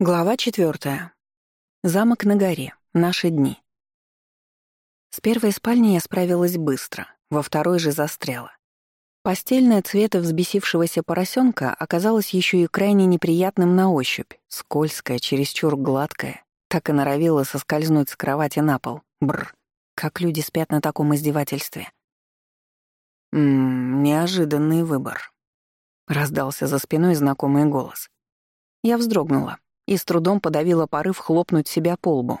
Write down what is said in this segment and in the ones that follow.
Глава четвертая. Замок на горе. Наши дни. С первой спальни я справилась быстро, во второй же застряла. Постельное цвета взбесившегося поросенка оказалось еще и крайне неприятным на ощупь, скользкое, чересчур гладкое, так и норовило соскользнуть с кровати на пол. Бр, как люди спят на таком издевательстве. «Ммм, неожиданный выбор», — раздался за спиной знакомый голос. Я вздрогнула и с трудом подавила порыв хлопнуть себя по лбу.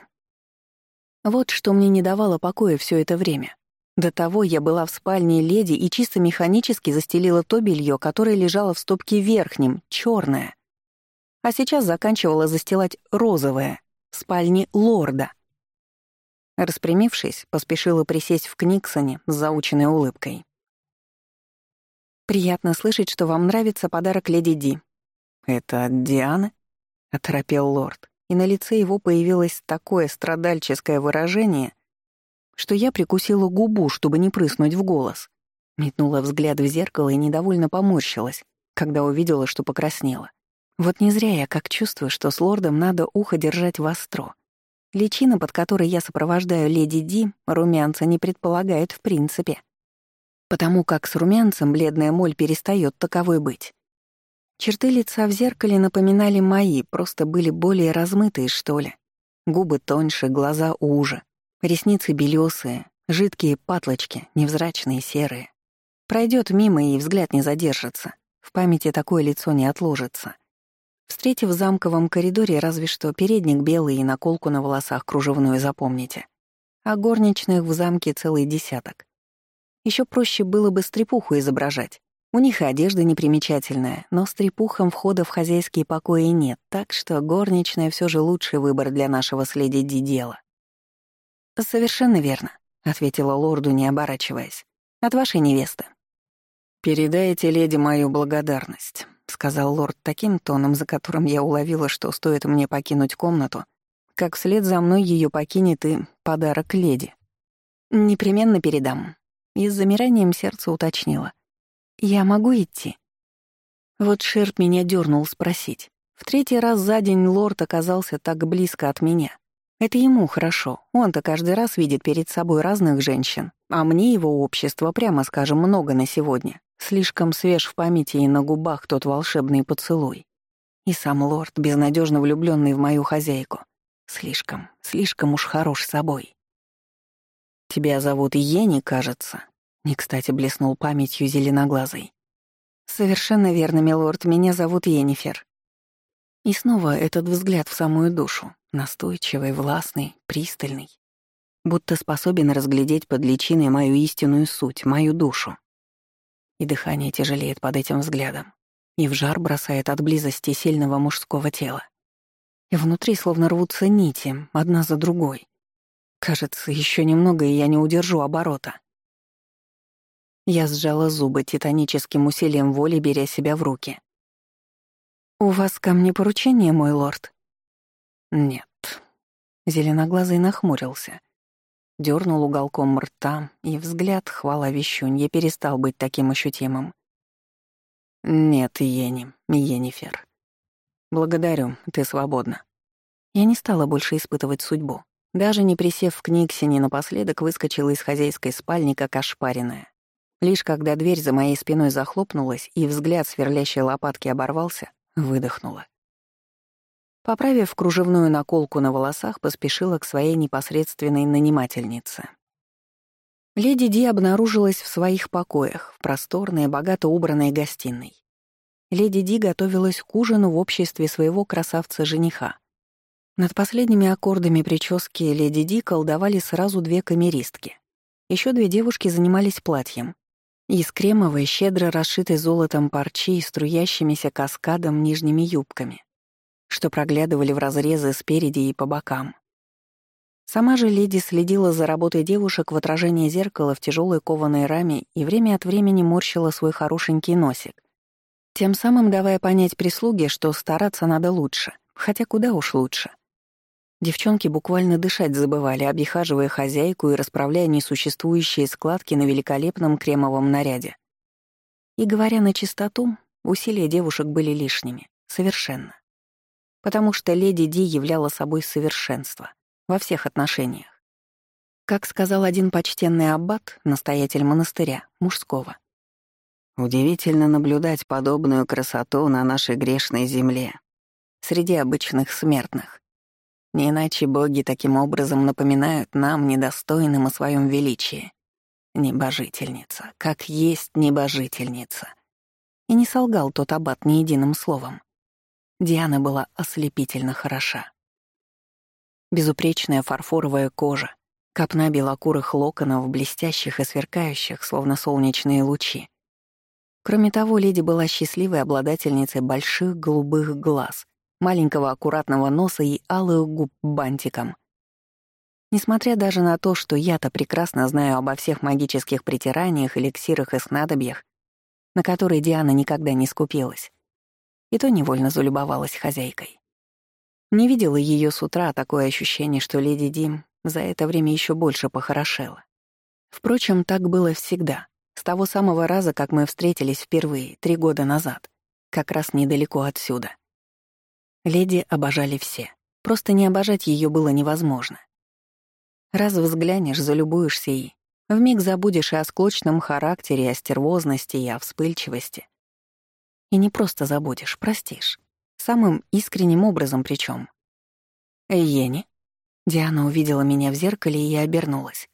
Вот что мне не давало покоя все это время. До того я была в спальне леди и чисто механически застелила то белье, которое лежало в стопке верхнем, черное. А сейчас заканчивала застилать розовое, в спальне лорда. Распрямившись, поспешила присесть в Книксоне с заученной улыбкой. «Приятно слышать, что вам нравится подарок леди Ди». «Это от Дианы?» — оторопел лорд, и на лице его появилось такое страдальческое выражение, что я прикусила губу, чтобы не прыснуть в голос. Метнула взгляд в зеркало и недовольно поморщилась, когда увидела, что покраснела. Вот не зря я как чувствую, что с лордом надо ухо держать востро. Личина, под которой я сопровождаю леди Ди, румянца не предполагает в принципе. Потому как с румянцем бледная моль перестает таковой быть. Черты лица в зеркале напоминали мои, просто были более размытые, что ли. Губы тоньше, глаза уже, ресницы белесые, жидкие патлочки, невзрачные, серые. Пройдет мимо и взгляд не задержится. В памяти такое лицо не отложится. Встретив в замковом коридоре разве что передник белый и наколку на волосах кружевную запомните. А горничных в замке целый десяток. Еще проще было бы стрепуху изображать. У них одежда непримечательная, но с трепухом входа в хозяйские покои нет, так что горничная все же лучший выбор для нашего следи дела. «Совершенно верно», — ответила лорду, не оборачиваясь. «От вашей невесты». «Передайте леди мою благодарность», — сказал лорд таким тоном, за которым я уловила, что стоит мне покинуть комнату, как вслед за мной ее покинет и подарок леди. «Непременно передам», — и с замиранием сердца уточнила. «Я могу идти?» Вот Шерп меня дернул спросить. В третий раз за день лорд оказался так близко от меня. Это ему хорошо, он-то каждый раз видит перед собой разных женщин, а мне его общество, прямо скажем, много на сегодня. Слишком свеж в памяти и на губах тот волшебный поцелуй. И сам лорд, безнадежно влюбленный в мою хозяйку. Слишком, слишком уж хорош собой. «Тебя зовут Ени, кажется», не кстати блеснул памятью зеленоглазый. «Совершенно верно, милорд, меня зовут Енифер». И снова этот взгляд в самую душу, настойчивый, властный, пристальный, будто способен разглядеть под личиной мою истинную суть, мою душу. И дыхание тяжелеет под этим взглядом, и в жар бросает от близости сильного мужского тела. И внутри словно рвутся нити, одна за другой. Кажется, еще немного, и я не удержу оборота. Я сжала зубы титаническим усилием воли, беря себя в руки. «У вас ко мне поручение, мой лорд?» «Нет». Зеленоглазый нахмурился. Дёрнул уголком рта, и взгляд, хвала вещунья, перестал быть таким ощутимым. «Нет, Ени, Енифер. Благодарю, ты свободна». Я не стала больше испытывать судьбу. Даже не присев в Книгсине напоследок, выскочила из хозяйской спальни, как ошпаренная. Лишь когда дверь за моей спиной захлопнулась и взгляд сверлящей лопатки оборвался, выдохнула. Поправив кружевную наколку на волосах, поспешила к своей непосредственной нанимательнице. Леди Ди обнаружилась в своих покоях, в просторной, богато убранной гостиной. Леди Ди готовилась к ужину в обществе своего красавца-жениха. Над последними аккордами прически леди Ди колдовали сразу две камеристки. Еще две девушки занимались платьем, из кремовой, щедро расшитой золотом парчи и струящимися каскадом нижними юбками, что проглядывали в разрезы спереди и по бокам. Сама же леди следила за работой девушек в отражении зеркала в тяжелой кованой раме и время от времени морщила свой хорошенький носик, тем самым давая понять прислуге, что стараться надо лучше, хотя куда уж лучше. Девчонки буквально дышать забывали, обихаживая хозяйку и расправляя несуществующие складки на великолепном кремовом наряде. И говоря на чистоту, усилия девушек были лишними. Совершенно. потому что леди Ди являла собой совершенство во всех отношениях. Как сказал один почтенный аббат, настоятель монастыря, мужского. «Удивительно наблюдать подобную красоту на нашей грешной земле, среди обычных смертных. Не иначе боги таким образом напоминают нам, недостойным о своем величии. Небожительница, как есть небожительница. И не солгал тот аббат ни единым словом. Диана была ослепительно хороша. Безупречная фарфоровая кожа, копна белокурых локонов, блестящих и сверкающих, словно солнечные лучи. Кроме того, леди была счастливой обладательницей больших голубых глаз, маленького аккуратного носа и алых губ бантиком. Несмотря даже на то, что я-то прекрасно знаю обо всех магических притираниях, эликсирах и снадобьях, на которые Диана никогда не скупилась, и то невольно залюбовалась хозяйкой. Не видела ее с утра, такое ощущение, что леди Дим за это время еще больше похорошела. Впрочем, так было всегда, с того самого раза, как мы встретились впервые, три года назад, как раз недалеко отсюда. Леди обожали все. Просто не обожать ее было невозможно. Раз взглянешь, залюбуешься и вмиг забудешь и о склочном характере, и о стервозности, и о вспыльчивости. И не просто забудешь, простишь. Самым искренним образом причем. «Ени?» Диана увидела меня в зеркале и обернулась.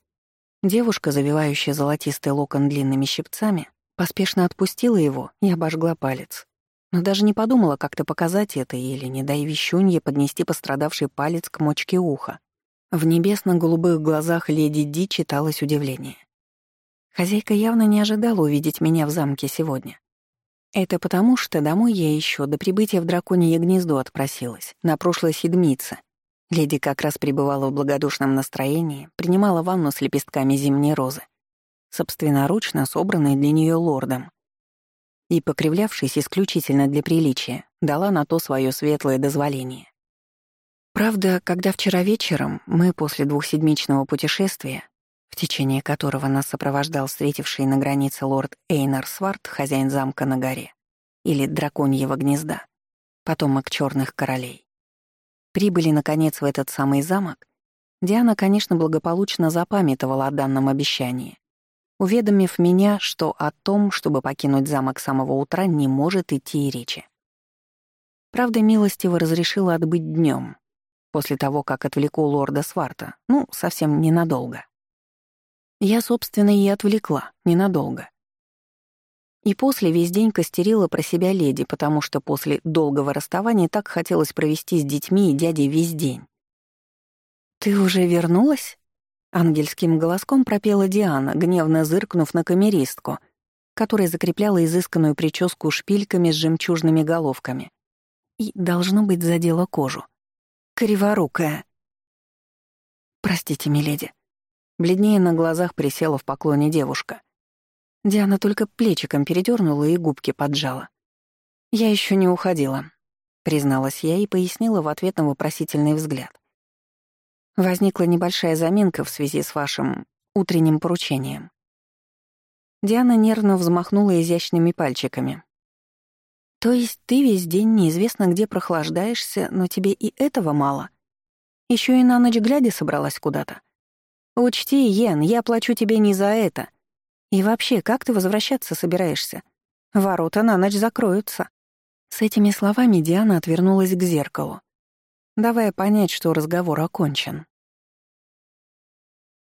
Девушка, завивающая золотистый локон длинными щипцами, поспешно отпустила его и обожгла палец но даже не подумала как-то показать это или, не дай вещунье, поднести пострадавший палец к мочке уха. В небесно-голубых глазах леди Ди читалось удивление. Хозяйка явно не ожидала увидеть меня в замке сегодня. Это потому, что домой я еще до прибытия в драконье гнездо отпросилась, на прошлой седмице. Леди как раз пребывала в благодушном настроении, принимала ванну с лепестками зимней розы, собственноручно собранной для нее лордом и, покривлявшись исключительно для приличия, дала на то свое светлое дозволение. Правда, когда вчера вечером мы после двухседмичного путешествия, в течение которого нас сопровождал встретивший на границе лорд Эйнар Сварт, хозяин замка на горе, или драконьего гнезда, потомок черных королей, прибыли, наконец, в этот самый замок, Диана, конечно, благополучно запамятовала о данном обещании уведомив меня, что о том, чтобы покинуть замок с самого утра, не может идти и речи. Правда, милостиво разрешила отбыть днем, после того, как отвлеку лорда Сварта, ну, совсем ненадолго. Я, собственно, и отвлекла, ненадолго. И после весь день костерила про себя леди, потому что после долгого расставания так хотелось провести с детьми и дядей весь день. «Ты уже вернулась?» Ангельским голоском пропела Диана, гневно зыркнув на камеристку, которая закрепляла изысканную прическу шпильками с жемчужными головками. И, должно быть, задела кожу. Криворукая. «Простите, миледи». Бледнее на глазах присела в поклоне девушка. Диана только плечиком передернула и губки поджала. «Я еще не уходила», — призналась я и пояснила в ответ на вопросительный взгляд. Возникла небольшая заминка в связи с вашим утренним поручением. Диана нервно взмахнула изящными пальчиками. То есть ты весь день неизвестно где прохлаждаешься, но тебе и этого мало? Еще и на ночь глядя собралась куда-то. Учти, Йен, я плачу тебе не за это. И вообще, как ты возвращаться собираешься? Ворота на ночь закроются. С этими словами Диана отвернулась к зеркалу давая понять, что разговор окончен.